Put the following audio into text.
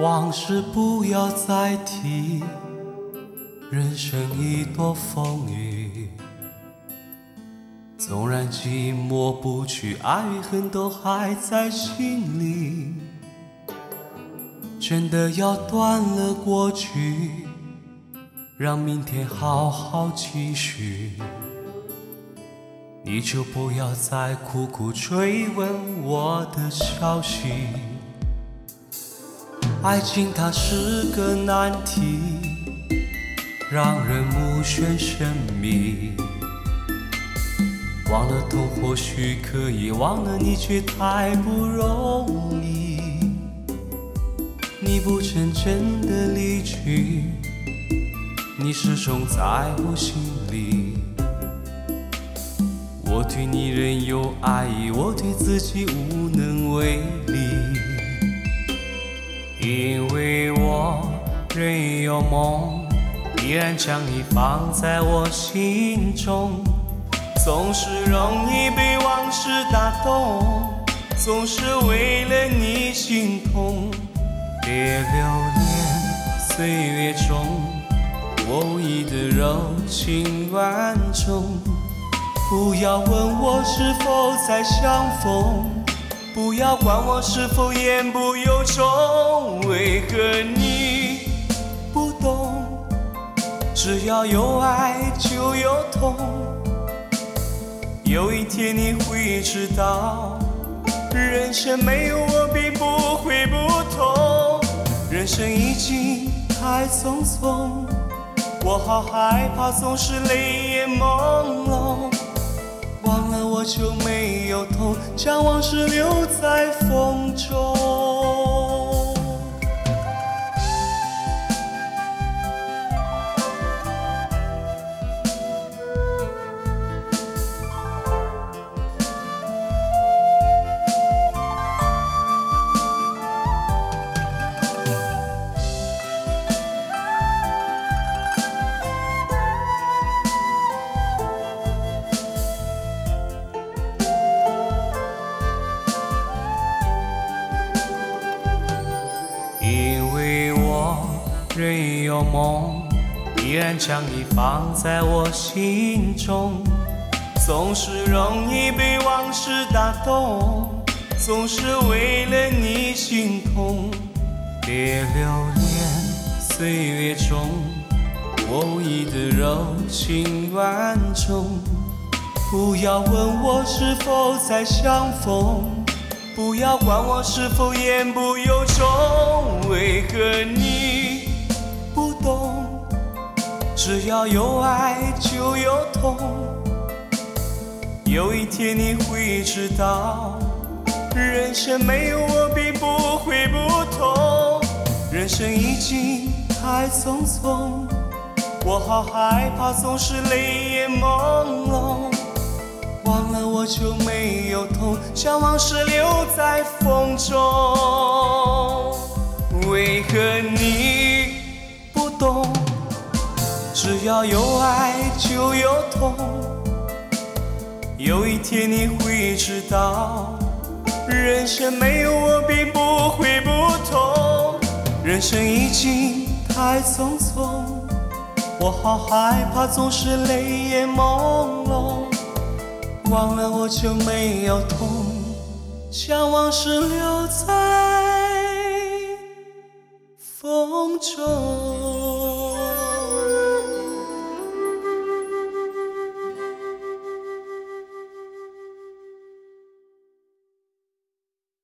往事不要再提，人生已多风雨。纵然寂寞不去，爱与恨都还在心里。真的要断了过去，让明天好好继续。你就不要再苦苦追问我的消息。爱情它是个难题，让人目眩神迷。忘了痛或许可以，忘了你却太不容易。你不曾真的离去，你始终在我心里。我对你仍有爱意，我对自己无能为力。因为我仍有梦，依然将你放在我心中。总是容易被往事打动，总是为了你心痛。别留恋岁月中我无意的柔情万种。不要问我是否再相逢。不要管我是否言不由衷，为何你不懂？只要有爱就有痛，有一天你会知道，人生没有我并不会不同。人生已经太匆匆，我好害怕总是泪眼朦胧。忘了我就没有痛，将往事留在风中。虽有梦，依然将你放在我心中。总是容易被往事打动，总是为了你心痛。别留恋岁月中我无意的柔情万种。不要问我是否再相逢，不要管我是否言不由衷。为何你？只要有爱就有痛，有一天你会知道，人生没有我并不会不同。人生已经太匆匆，我好害怕总是泪眼朦胧。忘了我就没有痛，将往事留在风中。只要有爱就有痛，有一天你会知道，人生没有我并不会不同。人生已经太匆匆，我好害怕总是泪眼朦胧。忘了我就没有痛，将往事留在风中。